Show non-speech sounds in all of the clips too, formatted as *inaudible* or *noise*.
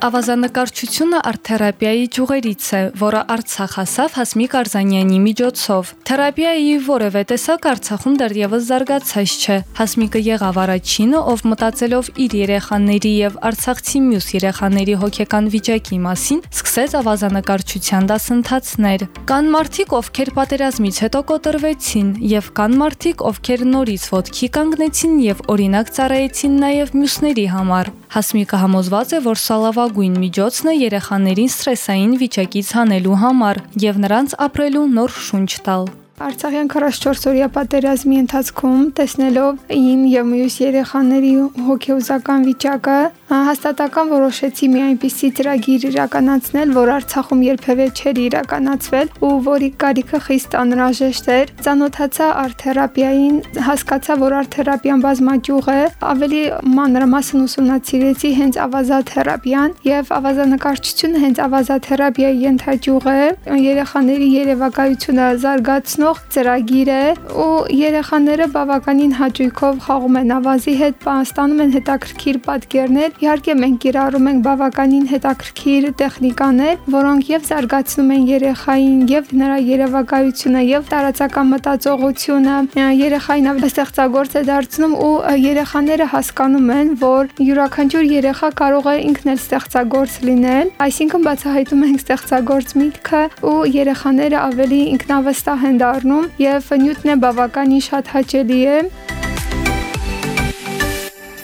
Ավազանկարչությունը արթերապիայի ճյուղերից է, որը Արցախ հասավ Հասմիկ Արզանյանի միջոցով։ Թերապիայի որևէ տեսակ Արցախում դեռևս զարգացած չէ։ Հասմիկը եղավ առաջինը, ով մտածելով իր երեխաների եւ արցախցի մյուս երեխաների հոգեկան վիճակի մասին, սկսեց ավազանկարչության դասընթացներ։ Կան մարդիկ, ովքեր պատերազմից հետո կոտրվեցին, եւ կան մարդիկ, ովքեր նորից ոտքի կանգնեցին եւ օրինակ ծառայեցին նաեւ մյուսների համար։ Հասմիկը համոզված է, որ սալավա լավագույն միջոցն է երեխաներին սթրեսային վիճակից հանելու համար եւ նրանց ապրելու նոր շունչ տալ։ Արցախյան 44 օրյա պատերազմի ընթացքում տեսնելով իմ եւ մյուս երեխաների հոգեուզական վիճակը հաստատական որոշեցի մի այնպիսի ծրագիր իրականացնել, որ Արցախում երբևէ չէր իրականացվել ու որի կարիքը խիստ անհրաժեշտ էր։ Ծանոթացա արթերապիային, հասկացա, որ արթերապիան բազմաճյուղ է, ավելի մանրամասն ուսումնասիրեցի հենց ավազաթերապիան եւ ավազանկարչությունը հենց ավազաթերապիայի ենթաճյուղ է։ Երեխաների երևակայությունը զարգացնող ծրագիր է ու երեխաները բավականին հաճույքով խաղում են ավազի հետ, ստանում են հետաքրքիր պատկերներ։ Իհարկե մենք կիրառում ենք բավականին հետաքրքիր տեխնիկաներ, որոնք եւ զարգացնում են երեխային եւ նրա երևակայությունը եւ տարածական մտածողությունը, երեխային ստեղծագործ է դարձնում ու երեխաները հասկանում են, որ յուրաքանչյուր երեխա կարող է ինքն էլ ստեղծագործ լինել, այսինքն բացահայտում ենք ստեղծագործ միտքը ու երեխաները ավելի ինքնավստահ են դառնում եւ նյութն է բավականին շատ հաճելի է։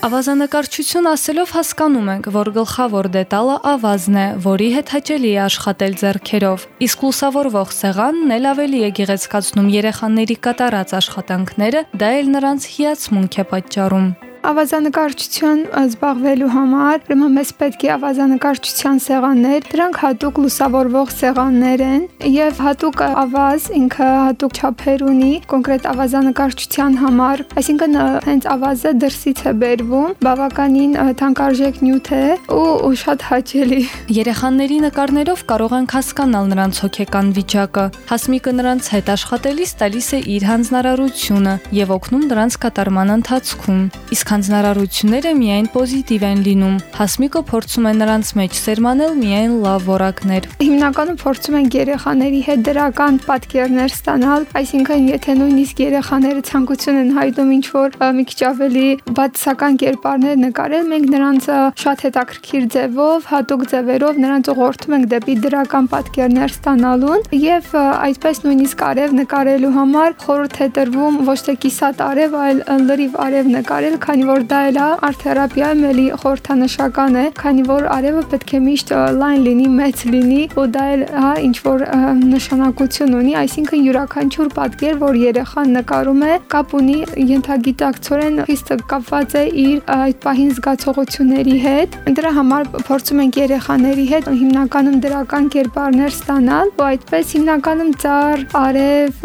Ավազանկարչություն ասելով հասկանում ենք, որ գլխավոր դետալը ավազն է, որի հետ հաճելի է աշխատել ձեռքերով։ Իսկ լուսավորվող սեղանն էլ ավելի է գեղեցկացնում երեխաների կատարած աշխատանքները, դա էլ նրանց հիացմունք է պատճառում ավազանկարչության զբաղվելու համար ուրեմն մեզ պետք է ավազանկարչության սեղաններ, դրանք հատուկ լուսավորվող սեղաններ են եւ հատուկ ավազ ինքը հատուկ չափեր ունի կոնկրետ ավազանկարչության համար, այսինքն հենց ավազը դրսից է բերվում, բավականին թանկարժեք նյութ է ու շատ հաճելի։ Երեխաների նկարներով կարող ենք հասկանալ նրանց հոգեկան վիճակը։ Հասմիկը նրանց հետ աշխատելիս տալիս է իր հանձնարարությունը եւ օգնում նրանց կատարման ընթացքում։ Իսկ հանձնարարությունները միայն պոզիտիվ են լինում։ Հասմիկը փորձում է նրանց մեջ սերմանել միայն լավ որակներ։ Հիմնականում փորձում ենք երեխաների հետ դրական պատկերներ ստանալ, այսինքն եթե նույնիսկ երեխաները ցանկություն են հայտնում ինչ որ մի քիչ ավելի բացասական կերպարներ նկարել, մենք նրանց շատ հետաքրքիր ձևով, հատուկ ձևերով նրանց ուղղորդում ենք դեպի դրական պատկերներ ստանալուն եւ այսպես նույնիսկ արև նկարելու համար խորհուրդ է տրվում ոչ թե կիսատ արև, այլ լրիվ արև նկարել, քանի որ դա էլ է արթերապիայում էլի խորհրդանշական է, քանի որ արևը պետք է միշտ լայն լինի, մեծ լինի, ու դա էլ հա ինչ որ նշանակություն ունի, այսինքն յուրաքանչյուր պատկեր, որ երեխան նկարում է, կապ ունի ենթագիտակցորեն խիստ կապված է իր այդ պահին զգացողությունների հետ։ Դրա համար փորձում ենք երեխաների հետ հիմնականում դրական կերպարներ ստանալ, ու այդպես հիմնականում ծառ, արև,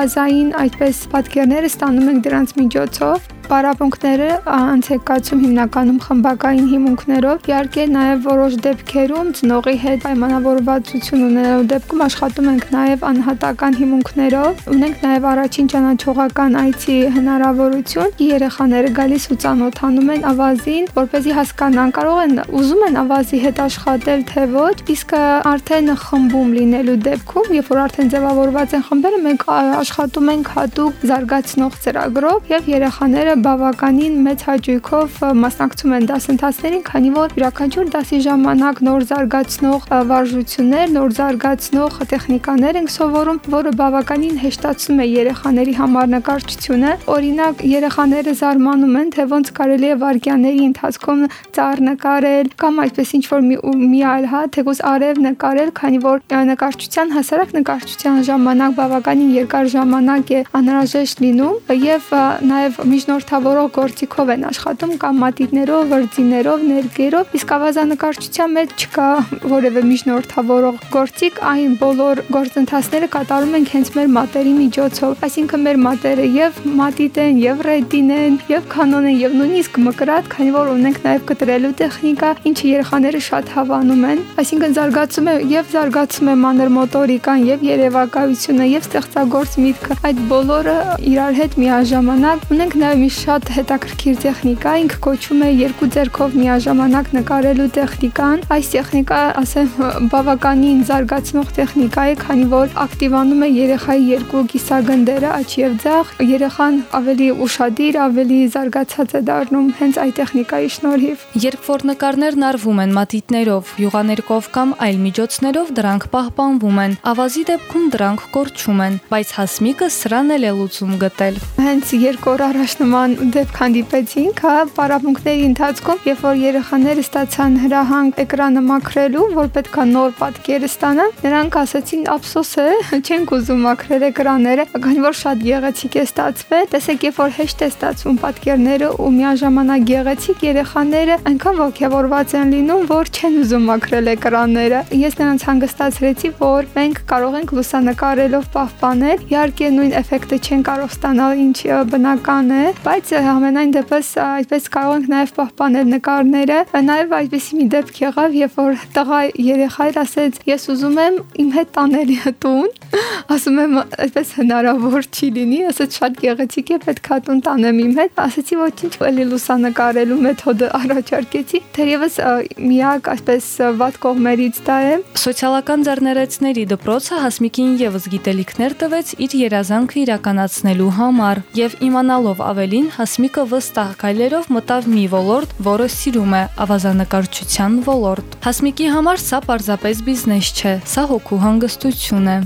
բազային այդպես պատկերները ստանում ենք դրանց միջոցով Պարապմունքները անցեկացում հիմնականում խմբակային հիմունքներով, իհարկե նաև որոշ դեպքերում ծնողի հետ պայմանավորվածություն ունենալու դեպքում աշխատում ենք նաև անհատական հիմունքներով։ Ունենք նաև առաջին ճանաչողական այցի հնարավորություն։ Երեխաները գալիս ու ծանոթանում են ավազին, որպեսզի հասկանան, կարող են ուզում են ավազի հետ աշխատել, թե ոչ, իսկ արդեն խմբում լինելու դեպքում, երբ որ արդեն ձևավորված են խմբերը, մենք աշխատում ենք հատուկ զարգացնող ծրագրով եւ երեխաները բավականին մեծ հաճույքով մասնակցում են դասընթացներին, քանի որ յուրաքանչյուր դասի ժամանակ նոր զարգացնող վարժություններ, նոր զարգացնող տեխնիկաներ ենք սովորում, որը բավականին հեշտացնում է երեխաների համար նկարչությունը։ Օրինակ, երեխաները զարմանում են, թե ոնց կարելի է վարքյանների ընթացքում ծառ նկարել կամ այսպես ինչ որ մի, մի այլ հա, թեկուզ արև նկարել, քանի որ նկարչության հասարակ նկարչության ժամանակ բավականին երկար ժամանակ է անհրաժեշտ լինում եւ նաեւ միջնորդ միջնորդավորող գործիքով են աշխատում կամ մատիտներով, վրձիներով, ներգերով, իսկ ավազանկարչության մեջ չկա որևէ միջնորդավորող գործիք, այն բոլոր գործընթացները կատարում ենք հենց մեր մատերի միջոցով, այսինքն մեր մատերը եւ մատիտ են, եւ ռետին են, եւ կանոն են, եւ նույնիսկ մկրատ, քանի որ ունենք նաեւ կտրելու տեխնիկա, ինչը երեխաները շատ հավանում են, այսինքն զարգացում է եւ զարգացում է մանր մոտորիկան եւ երևակայությունը եւ ստեղծագործ միտքը։ Այդ բոլորը իրար հետ միաժամանակ ունենք նաեւ մի շատ հետաքրքիր տեխնիկա, ինքը կոչվում է երկու ձեռքով միաժամանակ նկարելու տեխնիկան։ Այս տեխնիկա, ասեմ, բավականին զարգացնող տեխնիկա է, քանի որ ակտիվանում է երեխայի երկու կիսագնդերը, աջ եւ ձախ։ Երեխան ավելի ուշադիր, ավելի զարգացած է դառնում հենց այդ տեխնիկայի շնորհիվ։ Երբ որ նկարներն արվում են մատիտներով, յուղաներկով կամ այլ միջոցներով, դրանք պահպանվում են։ Ավազի դեպքում դրանք կորչում են, բայց հասմիկը սրան էլ է լուծում գտել։ Հենց երկու օր առաջ նման դեպք հանդիպեցինք, հա, պարապմունքների ընթացքում, երբ որ երեխաները ստացան հրահանգ էկրանը մաքրելու, որ պետքա նոր պատկերը ստանան, նրանք ասացին ափսոս է, *laughs* չենք ուզում մաքրել էկրանները, քանի որ շատ գեղեցիկ է ստացվել։ Տեսեք, երբ որ հեշտ է ստացվում պատկերները ու միաժամանակ գեղեցիկ երեխաները այնքան ողջավորված են լինում, որ չեն ուզում մաքրել էկրանները։ Ես նրանց հանգստացրեցի, որ մենք կարող ենք լուսանկարելով պահպանել։ Իհարկե նույն էֆեկտը չեն կարող ստանալ, ինչ բնական է, բայց ամենայն դեպս այդպես կարող ենք նաև պահպանել նկարները։ Նաև այդպեսի մի դեպք եղավ, երբ որ տղա երեխայր ասեց. «Ես ուզում եմ իմ հետ տանել տուն»։ *laughs* Ասում եմ, այդպես հնարավոր չի լինի, ասեց շատ գեղեցիկ է, պետք է տուն տանեմ իմ հետ։ Ասեցի, ոչինչ, էլի լուսանկարելու մեթոդը առաջարկեցի։ Թերևս միակ այսպես վատ կողմերից դա է։ Սոցիալական ձեռներեցների դպրոցը Հասմիկին եւս գիտելիքներ տվեց իր երազանքը իրականացնելու համար եւ իմանալով ավելին Հասմիկը վստահ գայլերով մտավ մի ոլորտ, որը սիրում է՝ ավազանկարչության ոլորտ։ Հասմիկի համար սա պարզապես բիզնես չէ, սա հոգու հանգստություն է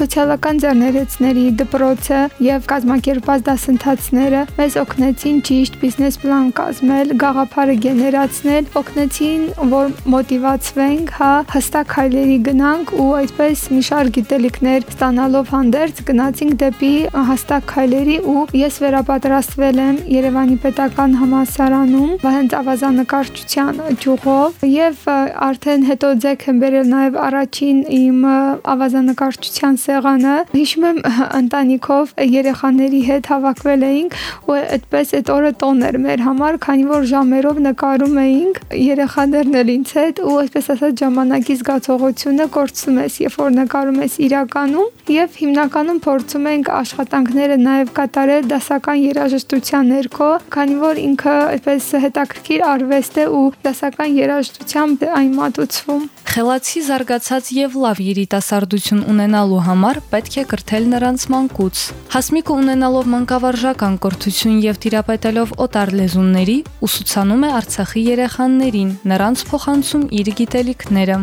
սոցիալական ձեռներեցների դպրոցը եւ կազմակերպած դասընթացները մեզ օգնեցին ճիշտ բիզնես պլան կազմել, գաղափարը գեներացնել, օգնեցին, որ մոտիվացվենք, հա, հստակ հայլերի գնանք ու այդպես մի շարք գիտելիքներ ստանալով հանդերձ գնացինք դեպի հստակ հայլերի ու ես վերապատրաստվել եմ Երևանի պետական համալսարանում հենց ավազանկարչության ճյուղով եւ արդեն հետո ձեկ եմ բերել նաեւ առաջին իմ ավազանկարչության սեղանը։ Հիշում եմ ընտանիքով երեխաների հետ հավաքվել էինք ու այդպես այդ օրը տոն էր մեր համար, քանի որ ժամերով նկարում էինք երեխաներն էլ ինձ հետ ու այսպես ասած ժամանակի զգացողությունը կորցնում ես, երբ որ նկարում ես իրականում եւ հիմնականում փորձում ենք աշխատանքները նաեւ կատարել դասական երաժշտության ներքո, քանի որ ինքը այդպես հետաքրքիր արվեստ է ու դասական երաժշտությամբ այն մատուցվում։ Խելացի զարգացած եւ լավ երիտասարդություն ունենալու համար պետք է կրթել նրանց մանկուց։ Հասմիկը ունենալով մանկավարժական կրթություն եւ տիրապետելով օտար լեզունների, ուսուցանում է Արցախի երեխաներին, նրանց փոխանցում իր գիտելիքները։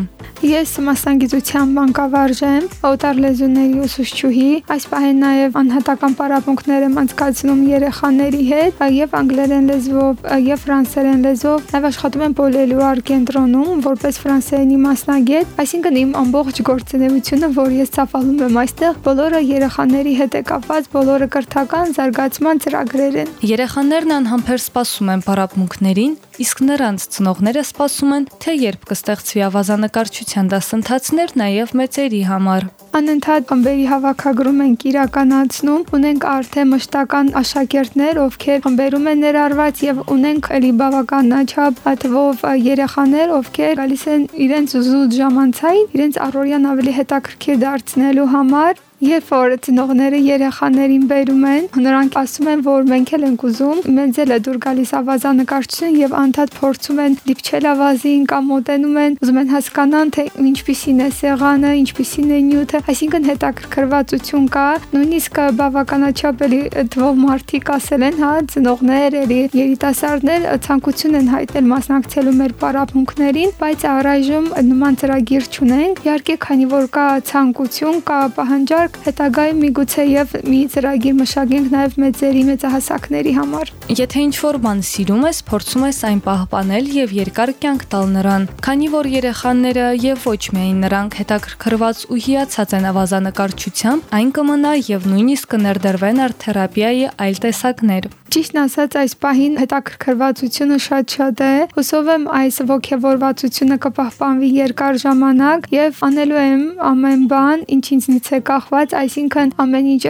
Ես մասնագիտությամբ մանկավարժ եմ, օտար լեզուների ուսուցչուհի։ Այս պահին նաև անհատական պարապմունքներ եմ անցկացնում երեխաների հետ եւ անգլերեն լեզվով եւ ֆրանսերեն լեզվով։ Նաև աշխատում եմ Պոլելուար կենտրոնում որպես ֆրանսերենի մասնագետ, այսինքն իմ ամբողջ գործունեությունը, որ ես ցավալում եմ այստեղ, բոլորը երեխաների հետ է կապված, բոլորը կրթական զարգացման ծրագրեր են։ Երեխաներն անհամբեր սպասում են պարապմունքներին, իսկ նրանց ծնողները սպասում են, թե երբ կստեղծվի ավազանկարչության դասընթացներ նաև մեծերի համար։ Անընդհատ խմբերի հավաքագրում ենք իրականացնում, ունենք արդեն մշտական աշակերտներ, ովքեր խմբերում են ներառված եւ ունենք էլի բավականաչափ թվով երեխաներ, ովքեր գալիս են իրենց զուտ ժամանցային, իրենց առօրյան ավելի հետաքրքիր դարձնելու համար Երբ որ ծնողները երեխաներին բերում են, նրանք ասում են, որ մենք էլ ենք ուզում, մենք էլ է դուր գալիս ավազանկարչություն եւ անդադ փորձում են դիպչել ավազին կամ մոտենում են, ուզում են հասկանան, թե ինչպիսին է սեղանը, ինչպիսին է նյութը, այսինքն հետաքրքրվածություն կա, նույնիսկ բավականաչափ էլի թվով մարդիկ ասել են, հա, ծնողներ, էլի երիտասարդներ ցանկություն են հայտնել մասնակցելու մեր պարապմունքներին, բայց առայժմ նման ծրագիր չունենք։ Իհարկե, քանի որ կա ցանկություն, կա պահանջար օրինակ հետագայում միգուցե եւ մի ծրագիր մշակենք նաեւ մեծերի մեծահասակների համար։ Եթե ինչ որ բան սիրում ես, փորձում ես այն պահպանել եւ երկար կյանք տալ նրան, քանի որ երեխաները եւ ոչ միայն նրանք հետաքրքրված ու հիացած են ավազանկարչությամբ, այն կմնա եւ նույնիսկ կներդրվեն արտ թերապիայի այլ տեսակներ։ Ճիշտն ասած, այս պահին հետաքրքրվածությունը շատ-շատ է։ Հուսով եմ այս ողջավորվածությունը կպահպանվի երկար ժամանակ եւ անելու եմ ամեն բան, ինչ ինձնից է կախված, այսինքն ամեն ինչ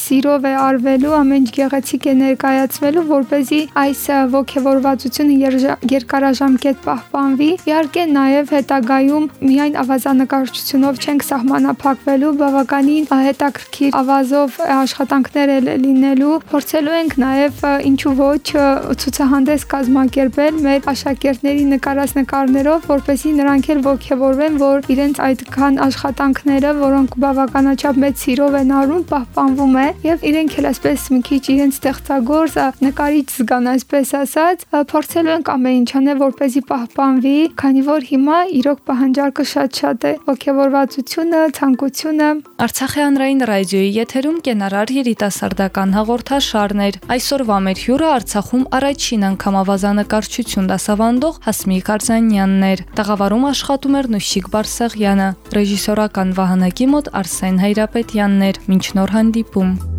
սիրով է արվելու, ամեն ինչ գեղեցիկ է ներկայացվելու, որ เป զի այս ողջավորվածությունը երկարաժամկետ պահպանվի։ Իհարկե նաև հետագայում միայն ավազանկարչությունով չենք սահմանափակվելու, բավականին հետաքրքիր ավազով աշխատանքներ էլ լինելու, փորձելու ենք նաև ինչու ոչ ցուցահանդես կազմակերպել մեր աշակերտների նկարած նկարներով, որպեսզի նրանք էլ ողջևորվեն, որ իրենց այդքան աշխատանքները, որոնք բավականաչափ մեծ սիրով են արում, պահպանվում է եւ իրենք էլ այսպես մի քիչ իրենց ստեղծագործ նկարիչ զգան, այսպես ասած, փորձելու ենք ամեն ինչ անել, որպեսզի պահպանվի, քանի որ հիմա իրոք պահանջարկը շատ-շատ է. ողջևորվածությունը, ցանկությունը Արցախի հանրային ռադիոյի եթերում կենարար երիտասարդական հաղորդաշարներ։ Այսօրվա մեր հյուրը Արցախում առաջին անգամ ավազանկարչություն դասավանդող Հասմիկ Արզանյանն էր։ Տաղավարում աշխատում էր Նուշիկ Բարսեղյանը, ռեժիսորական վահանակի մոտ Արսեն Հայրապետյանն էր։ Մինչ նոր հանդիպում։